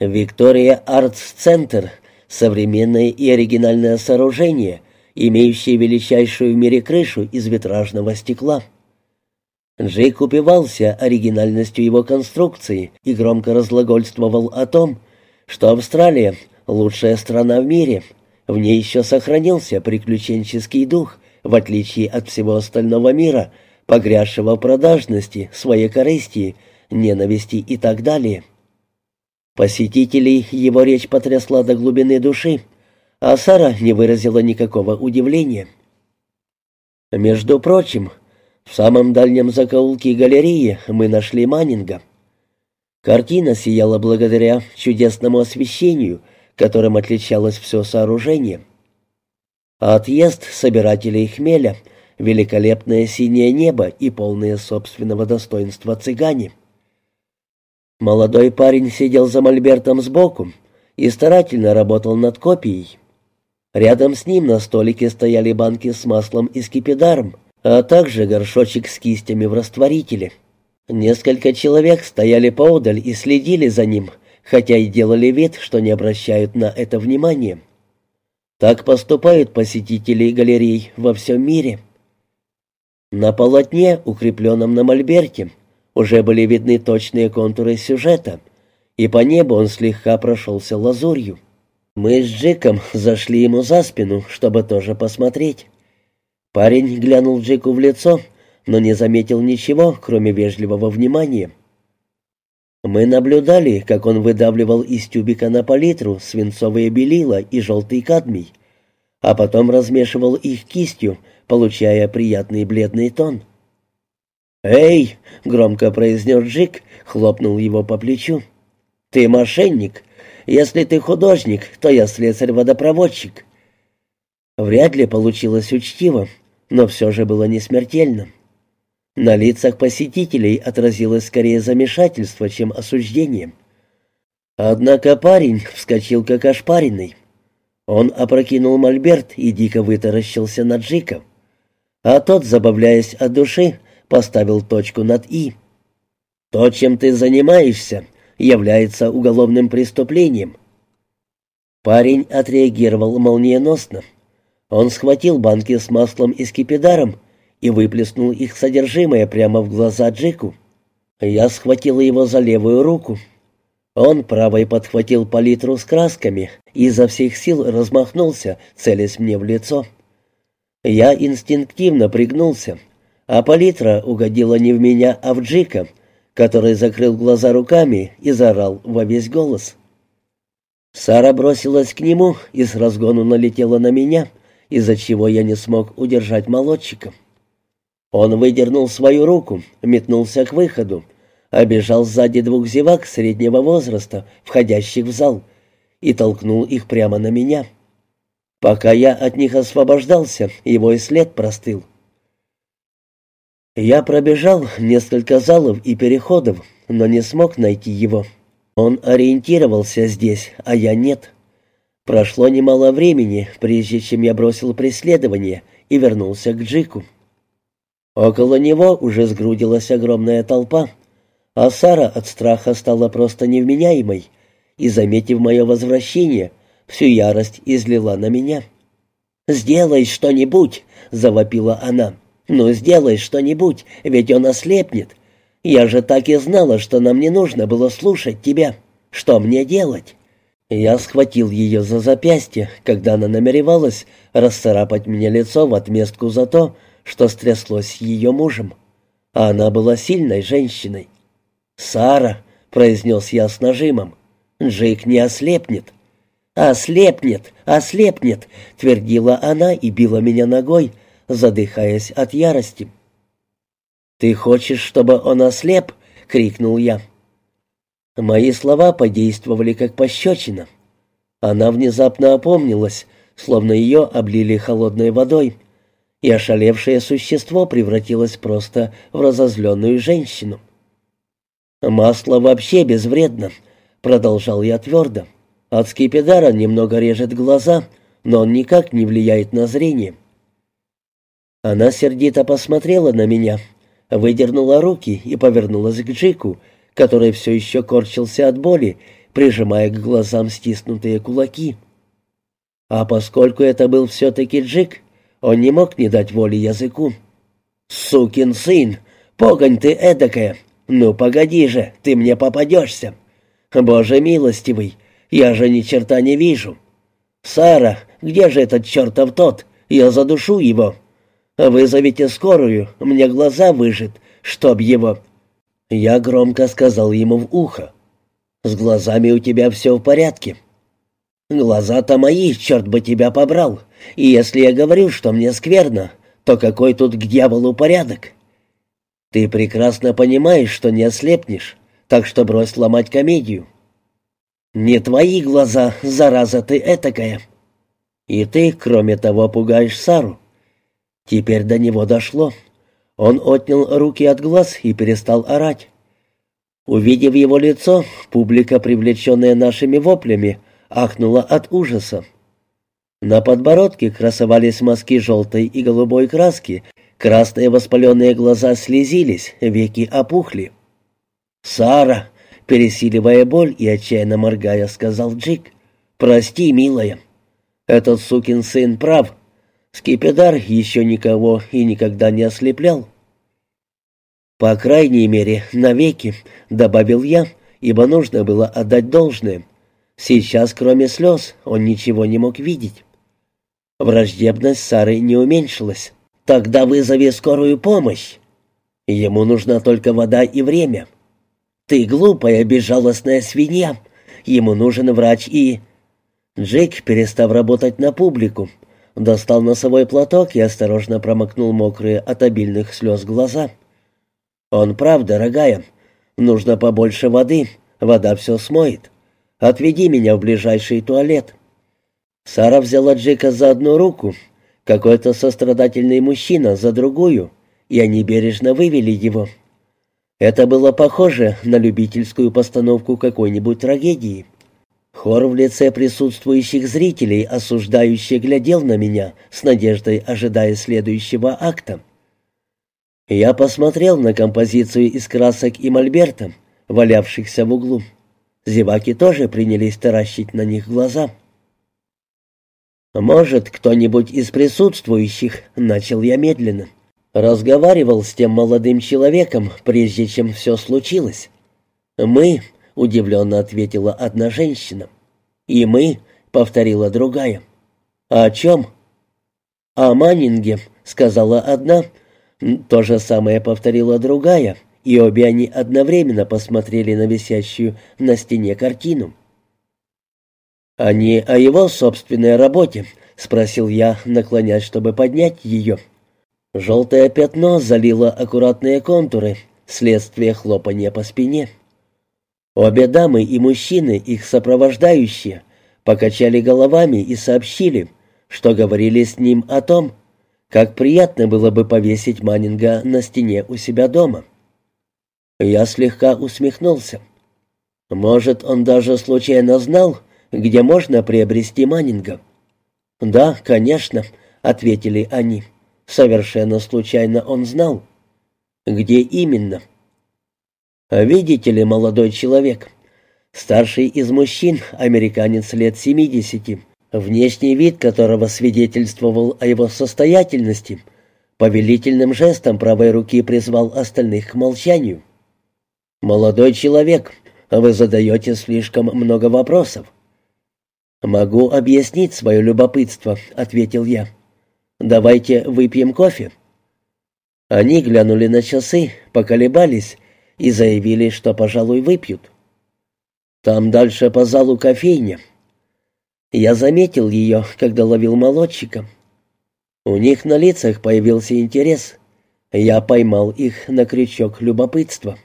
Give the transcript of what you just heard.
Виктория Артс Центр — современное и оригинальное сооружение, имеющее величайшую в мире крышу из витражного стекла. Джейк упивался оригинальностью его конструкции и громко разглагольствовал о том, что Австралия — лучшая страна в мире, в ней еще сохранился приключенческий дух, в отличие от всего остального мира, погрязшего в продажности, своей корысти, ненависти и так далее. Посетителей его речь потрясла до глубины души, а Сара не выразила никакого удивления. Между прочим, в самом дальнем закоулке галереи мы нашли Маннинга. Картина сияла благодаря чудесному освещению, которым отличалось все сооружение. Отъезд собирателей хмеля, великолепное синее небо и полное собственного достоинства цыгане — Молодой парень сидел за мольбертом сбоку и старательно работал над копией. Рядом с ним на столике стояли банки с маслом и скипидаром, а также горшочек с кистями в растворителе. Несколько человек стояли поодаль и следили за ним, хотя и делали вид, что не обращают на это внимания. Так поступают посетители галерей во всем мире. На полотне, укрепленном на мольберте, уже были видны точные контуры сюжета, и по небу он слегка прошелся лазурью. Мы с Джеком зашли ему за спину, чтобы тоже посмотреть. Парень глянул Джеку в лицо, но не заметил ничего, кроме вежливого внимания. Мы наблюдали, как он выдавливал из тюбика на палитру свинцовые белила и желтый кадмий, а потом размешивал их кистью, получая приятный бледный тон. «Эй!» — громко произнес Джик, хлопнул его по плечу. «Ты мошенник. Если ты художник, то я слесарь-водопроводчик». Вряд ли получилось учтиво, но все же было не смертельно. На лицах посетителей отразилось скорее замешательство, чем осуждение. Однако парень вскочил как ошпаренный. Он опрокинул мольберт и дико вытаращился на Джика. А тот, забавляясь от души, поставил точку над «и». «То, чем ты занимаешься, является уголовным преступлением». Парень отреагировал молниеносно. Он схватил банки с маслом и скипидаром и выплеснул их содержимое прямо в глаза Джеку. Я схватил его за левую руку. Он правой подхватил палитру с красками и изо всех сил размахнулся, целясь мне в лицо. Я инстинктивно пригнулся, а палитра угодила не в меня, а в Джика, который закрыл глаза руками и заорал во весь голос. Сара бросилась к нему и с разгону налетела на меня, из-за чего я не смог удержать молодчика. Он выдернул свою руку, метнулся к выходу, обежал сзади двух зевак среднего возраста, входящих в зал, и толкнул их прямо на меня. Пока я от них освобождался, его и след простыл. Я пробежал несколько залов и переходов, но не смог найти его. Он ориентировался здесь, а я нет. Прошло немало времени, прежде чем я бросил преследование и вернулся к Джику. Около него уже сгрудилась огромная толпа, а Сара от страха стала просто невменяемой и, заметив мое возвращение, всю ярость излила на меня. «Сделай что-нибудь!» — завопила она. «Ну, сделай что-нибудь, ведь он ослепнет. Я же так и знала, что нам не нужно было слушать тебя. Что мне делать?» Я схватил ее за запястье, когда она намеревалась расцарапать мне лицо в отместку за то, что стряслось с ее мужем. А она была сильной женщиной. «Сара», — произнес я с нажимом, — «Джейк не ослепнет». «Ослепнет, ослепнет», — твердила она и била меня ногой, задыхаясь от ярости. «Ты хочешь, чтобы он ослеп?» — крикнул я. Мои слова подействовали как пощечина. Она внезапно опомнилась, словно ее облили холодной водой, и ошалевшее существо превратилось просто в разозленную женщину. «Масло вообще безвредно», — продолжал я твердо. «От скипидара немного режет глаза, но он никак не влияет на зрение. Она сердито посмотрела на меня, выдернула руки и повернулась к Джику, который все еще корчился от боли, прижимая к глазам стиснутые кулаки. А поскольку это был все-таки Джик, он не мог не дать воли языку. «Сукин сын! Погонь ты эдакая! Ну, погоди же, ты мне попадешься! Боже милостивый, я же ни черта не вижу! Сара, где же этот чертов тот? Я задушу его! Вызовите скорую, мне глаза выжит, чтоб его...» Я громко сказал ему в ухо. «С глазами у тебя все в порядке». «Глаза-то мои, черт бы тебя побрал. И если я говорю, что мне скверно, то какой тут к дьяволу порядок?» «Ты прекрасно понимаешь, что не ослепнешь, так что брось ломать комедию». «Не твои глаза, зараза ты этакая». «И ты, кроме того, пугаешь Сару». Теперь до него дошло. Он отнял руки от глаз и перестал орать. Увидев его лицо, публика, привлеченная нашими воплями, ахнула от ужаса. На подбородке красовались мазки желтой и голубой краски, красные воспаленные глаза слезились, веки опухли. «Сара!» — пересиливая боль и отчаянно моргая, сказал Джик. «Прости, милая. Этот сукин сын прав. Скипидар еще никого и никогда не ослеплял. «По крайней мере, навеки», — добавил я, ибо нужно было отдать должное. Сейчас, кроме слез, он ничего не мог видеть. Враждебность Сары не уменьшилась. «Тогда вызови скорую помощь. Ему нужна только вода и время. Ты глупая, безжалостная свинья. Ему нужен врач и...» Джек, перестав работать на публику, достал носовой платок и осторожно промокнул мокрые от обильных слез глаза. «Он прав, дорогая. Нужно побольше воды. Вода все смоет. Отведи меня в ближайший туалет». Сара взяла Джека за одну руку, какой-то сострадательный мужчина за другую, и они бережно вывели его. Это было похоже на любительскую постановку какой-нибудь трагедии. Хор в лице присутствующих зрителей, осуждающий, глядел на меня, с надеждой ожидая следующего акта. Я посмотрел на композицию из красок и мольберта, валявшихся в углу. Зеваки тоже принялись таращить на них глаза. «Может, кто-нибудь из присутствующих?» — начал я медленно. Разговаривал с тем молодым человеком, прежде чем все случилось. «Мы», — удивленно ответила одна женщина. «И мы», — повторила другая. «А «О чем?» «О Маннинге», — сказала одна. То же самое повторила другая, и обе они одновременно посмотрели на висящую на стене картину. «Они о его собственной работе?» — спросил я, наклоняясь, чтобы поднять ее. Желтое пятно залило аккуратные контуры, следствие хлопания по спине. Обе дамы и мужчины, их сопровождающие, покачали головами и сообщили, что говорили с ним о том, как приятно было бы повесить Маннинга на стене у себя дома. Я слегка усмехнулся. Может, он даже случайно знал, где можно приобрести Маннинга? «Да, конечно», — ответили они. «Совершенно случайно он знал». «Где именно?» «Видите ли, молодой человек, старший из мужчин, американец лет семидесяти, внешний вид которого свидетельствовал о его состоятельности, повелительным жестом правой руки призвал остальных к молчанию. «Молодой человек, вы задаете слишком много вопросов». «Могу объяснить свое любопытство», — ответил я. «Давайте выпьем кофе». Они глянули на часы, поколебались и заявили, что, пожалуй, выпьют. Там дальше по залу кофейня. Я заметил ее, когда ловил молодчика. У них на лицах появился интерес. Я поймал их на крючок любопытства.